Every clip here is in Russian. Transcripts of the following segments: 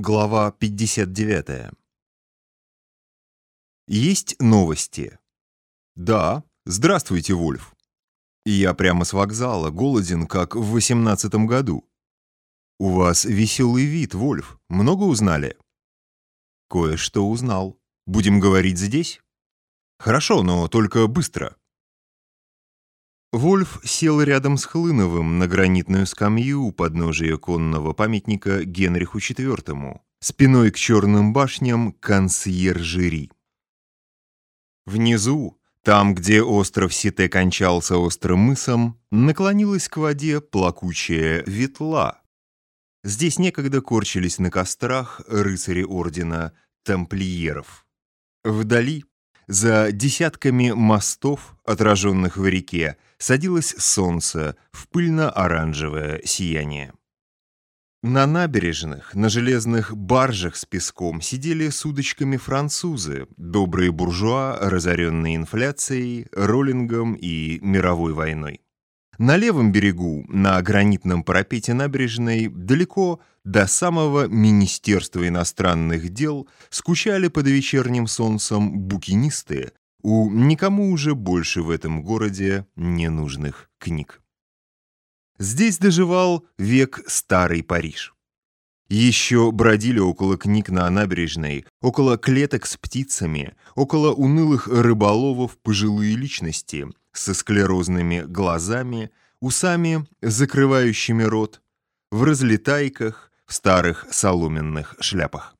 Глава 59. Есть новости. Да, здравствуйте, Вольф. Я прямо с вокзала, голоден, как в восемнадцатом году. У вас веселый вид, Вольф. Много узнали? Кое-что узнал. Будем говорить здесь? Хорошо, но только быстро. Вольф сел рядом с Хлыновым на гранитную скамью у подножия конного памятника Генриху IV, спиной к черным башням консьержери. Внизу, там, где остров Сите кончался острым мысом, наклонилась к воде плакучая ветла. Здесь некогда корчились на кострах рыцари ордена тамплиеров. Вдали, за десятками мостов, отраженных в реке, садилось солнце в пыльно-оранжевое сияние. На набережных, на железных баржах с песком сидели с удочками французы, добрые буржуа, разоренные инфляцией, роллингом и мировой войной. На левом берегу, на гранитном парапете набережной, далеко до самого Министерства иностранных дел скучали под вечерним солнцем букинисты у никому уже больше в этом городе ненужных книг. Здесь доживал век старый Париж. Еще бродили около книг на набережной, около клеток с птицами, около унылых рыболовов пожилые личности – со склерозными глазами, усами, закрывающими рот, в разлетайках, в старых соломенных шляпах.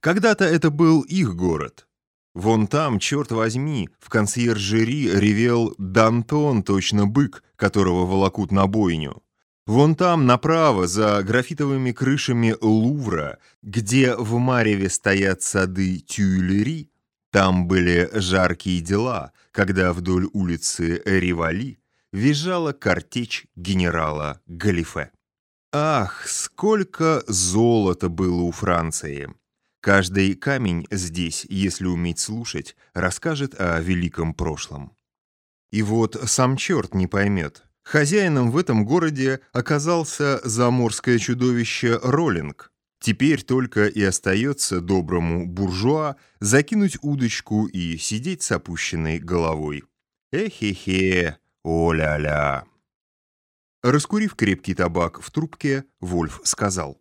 Когда-то это был их город. Вон там, черт возьми, в консьержери ревел Дантон, точно бык, которого волокут на бойню. Вон там, направо, за графитовыми крышами Лувра, где в Мареве стоят сады Тюильри, там были жаркие дела, когда вдоль улицы Ривали визжала картечь генерала Галифе. Ах, сколько золота было у Франции! Каждый камень здесь, если уметь слушать, расскажет о великом прошлом. И вот сам черт не поймет. Хозяином в этом городе оказался заморское чудовище Роллинг, Теперь только и остается доброму буржуа закинуть удочку и сидеть с опущенной головой. Эхе-хе, о-ля-ля. Раскурив крепкий табак в трубке, Вольф сказал.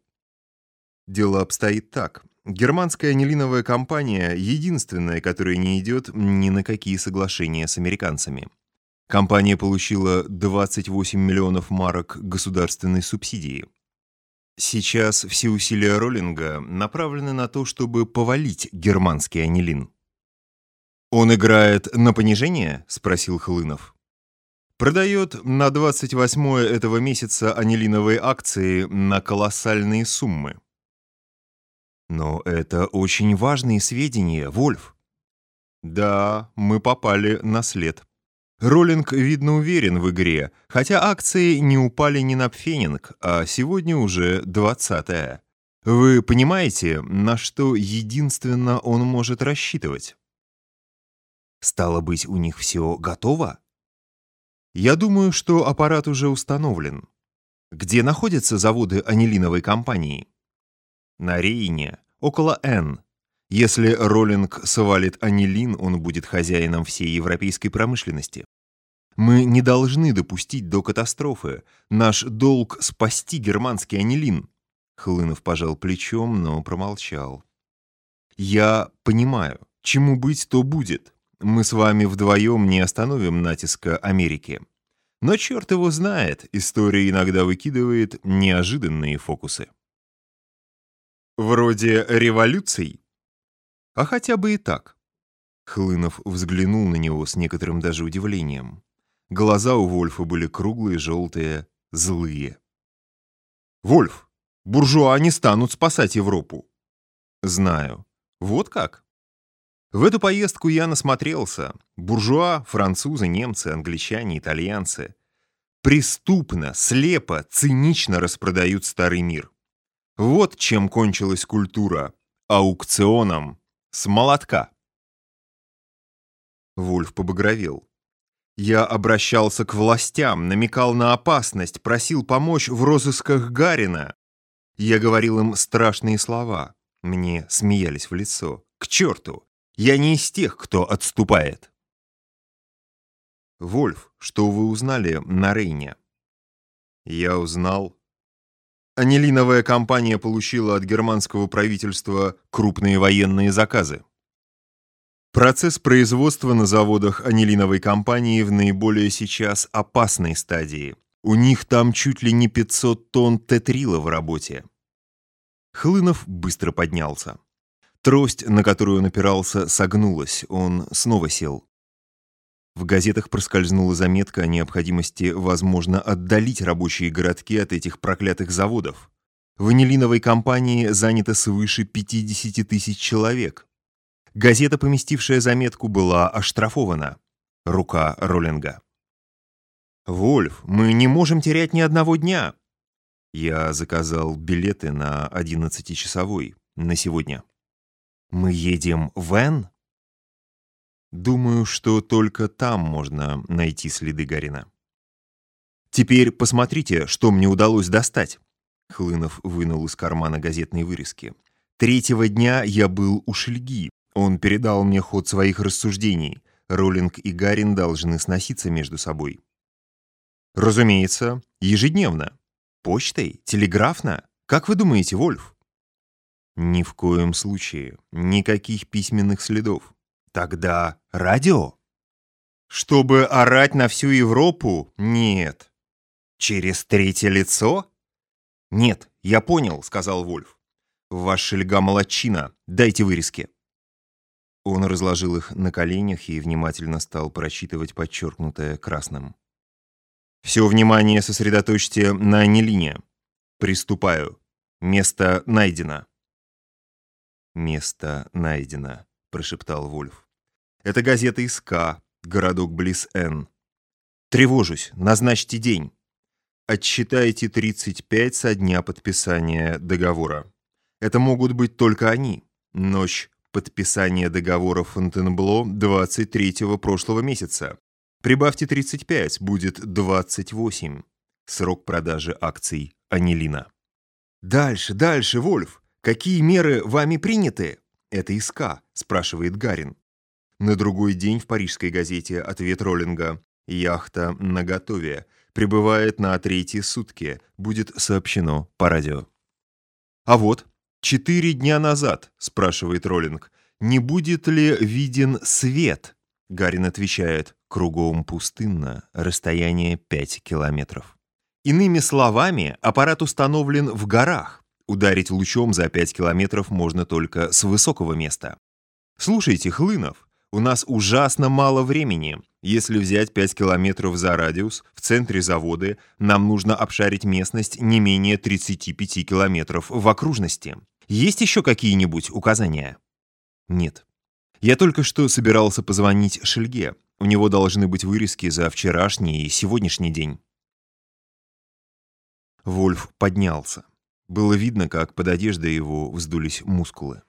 Дело обстоит так. Германская анилиновая компания — единственная, которая не идет ни на какие соглашения с американцами. Компания получила 28 миллионов марок государственной субсидии. Сейчас все усилия Роллинга направлены на то, чтобы повалить германский анилин. «Он играет на понижение?» – спросил Хлынов. «Продает на 28 этого месяца анилиновые акции на колоссальные суммы». «Но это очень важные сведения, Вольф». «Да, мы попали на след». Роллинг, видно, уверен в игре, хотя акции не упали ни на пфенинг, а сегодня уже двадцатая. Вы понимаете, на что единственно он может рассчитывать? Стало быть, у них все готово? Я думаю, что аппарат уже установлен. Где находятся заводы анилиновой компании? На Рейне, около Н. Если Роллинг свалит анилин, он будет хозяином всей европейской промышленности. Мы не должны допустить до катастрофы. Наш долг — спасти германский анилин. Хлынов пожал плечом, но промолчал. Я понимаю, чему быть, то будет. Мы с вами вдвоем не остановим натиска Америки. Но черт его знает, история иногда выкидывает неожиданные фокусы. Вроде революций? А хотя бы и так. Хлынов взглянул на него с некоторым даже удивлением. Глаза у Вольфа были круглые, желтые, злые. «Вольф, буржуа не станут спасать Европу». «Знаю. Вот как?» В эту поездку я насмотрелся. Буржуа, французы, немцы, англичане, итальянцы. Преступно, слепо, цинично распродают старый мир. Вот чем кончилась культура. Аукционом. С молотка. Вольф побагровел. Я обращался к властям, намекал на опасность, просил помочь в розысках Гарина. Я говорил им страшные слова. Мне смеялись в лицо. К черту! Я не из тех, кто отступает. Вольф, что вы узнали на Рейне? Я узнал. Анилиновая компания получила от германского правительства крупные военные заказы. Процесс производства на заводах анилиновой компании в наиболее сейчас опасной стадии. У них там чуть ли не 500 тонн тетрила в работе. Хлынов быстро поднялся. Трость, на которую он опирался, согнулась, он снова сел. В газетах проскользнула заметка о необходимости, возможно, отдалить рабочие городки от этих проклятых заводов. В анилиновой компании занято свыше 50 тысяч человек. Газета, поместившая заметку, была оштрафована. Рука Роллинга. «Вольф, мы не можем терять ни одного дня!» Я заказал билеты на 11-часовой на сегодня. «Мы едем в Н?» Думаю, что только там можно найти следы Гарина. «Теперь посмотрите, что мне удалось достать!» Хлынов вынул из кармана газетной вырезки. «Третьего дня я был у Шельги, он передал мне ход своих рассуждений. Роллинг и Гарин должны сноситься между собой. Разумеется, ежедневно. Почтой? Телеграфно? Как вы думаете, Вольф? Ни в коем случае. Никаких письменных следов. Тогда радио? Чтобы орать на всю Европу? Нет. Через третье лицо? Нет, я понял, сказал Вольф. Ваш шельга молодчина. Дайте вырезки. Он разложил их на коленях и внимательно стал прочитывать подчеркнутое красным. «Все внимание сосредоточьте на Нелине. Приступаю. Место найдено». «Место найдено», — прошептал Вольф. «Это газета из К, городок близ Н. Тревожусь, назначьте день. Отсчитайте 35 со дня подписания договора. Это могут быть только они. Ночь подписание договора Фонтенбло 23-го прошлого месяца. Прибавьте 35, будет 28. Срок продажи акций Анилина. «Дальше, дальше, Вольф! Какие меры вами приняты?» «Это ИСК», — спрашивает Гарин. На другой день в парижской газете ответ Роллинга. Яхта наготове. Прибывает на третьи сутки. Будет сообщено по радио. А вот, «Четыре дня назад», — спрашивает Роллинг, — «не будет ли виден свет?» Гарин отвечает, «Кругом пустынно, расстояние 5 километров». Иными словами, аппарат установлен в горах. Ударить лучом за 5 километров можно только с высокого места. Слушайте, Хлынов, у нас ужасно мало времени. Если взять 5 километров за радиус, в центре завода нам нужно обшарить местность не менее 35 километров в окружности. Есть еще какие-нибудь указания? Нет. Я только что собирался позвонить Шельге. У него должны быть вырезки за вчерашний и сегодняшний день. Вольф поднялся. Было видно, как под одеждой его вздулись мускулы.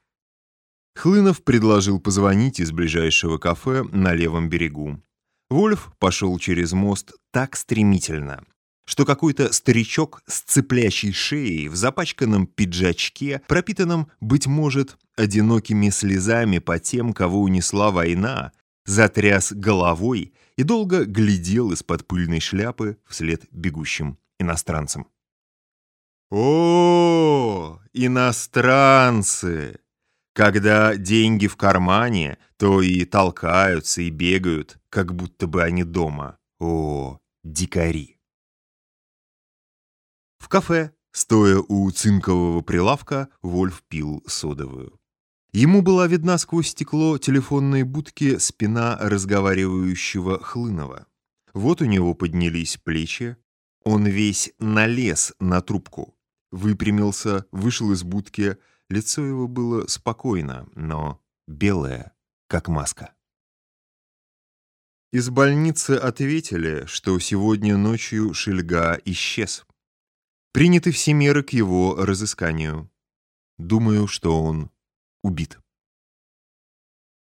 Хлынов предложил позвонить из ближайшего кафе на левом берегу. Вольф пошел через мост так стремительно, что какой-то старичок с цеплящей шеей в запачканном пиджачке, пропитанном, быть может, одинокими слезами по тем, кого унесла война, затряс головой и долго глядел из-под пыльной шляпы вслед бегущим иностранцам. «О, иностранцы!» Когда деньги в кармане, то и толкаются, и бегают, как будто бы они дома. О, дикари! В кафе, стоя у цинкового прилавка, Вольф пил содовую. Ему была видна сквозь стекло телефонной будки спина разговаривающего Хлынова. Вот у него поднялись плечи, он весь налез на трубку, выпрямился, вышел из будки, Лицо его было спокойно, но белое, как маска. Из больницы ответили, что сегодня ночью Шельга исчез. Приняты все меры к его разысканию. Думаю, что он убит.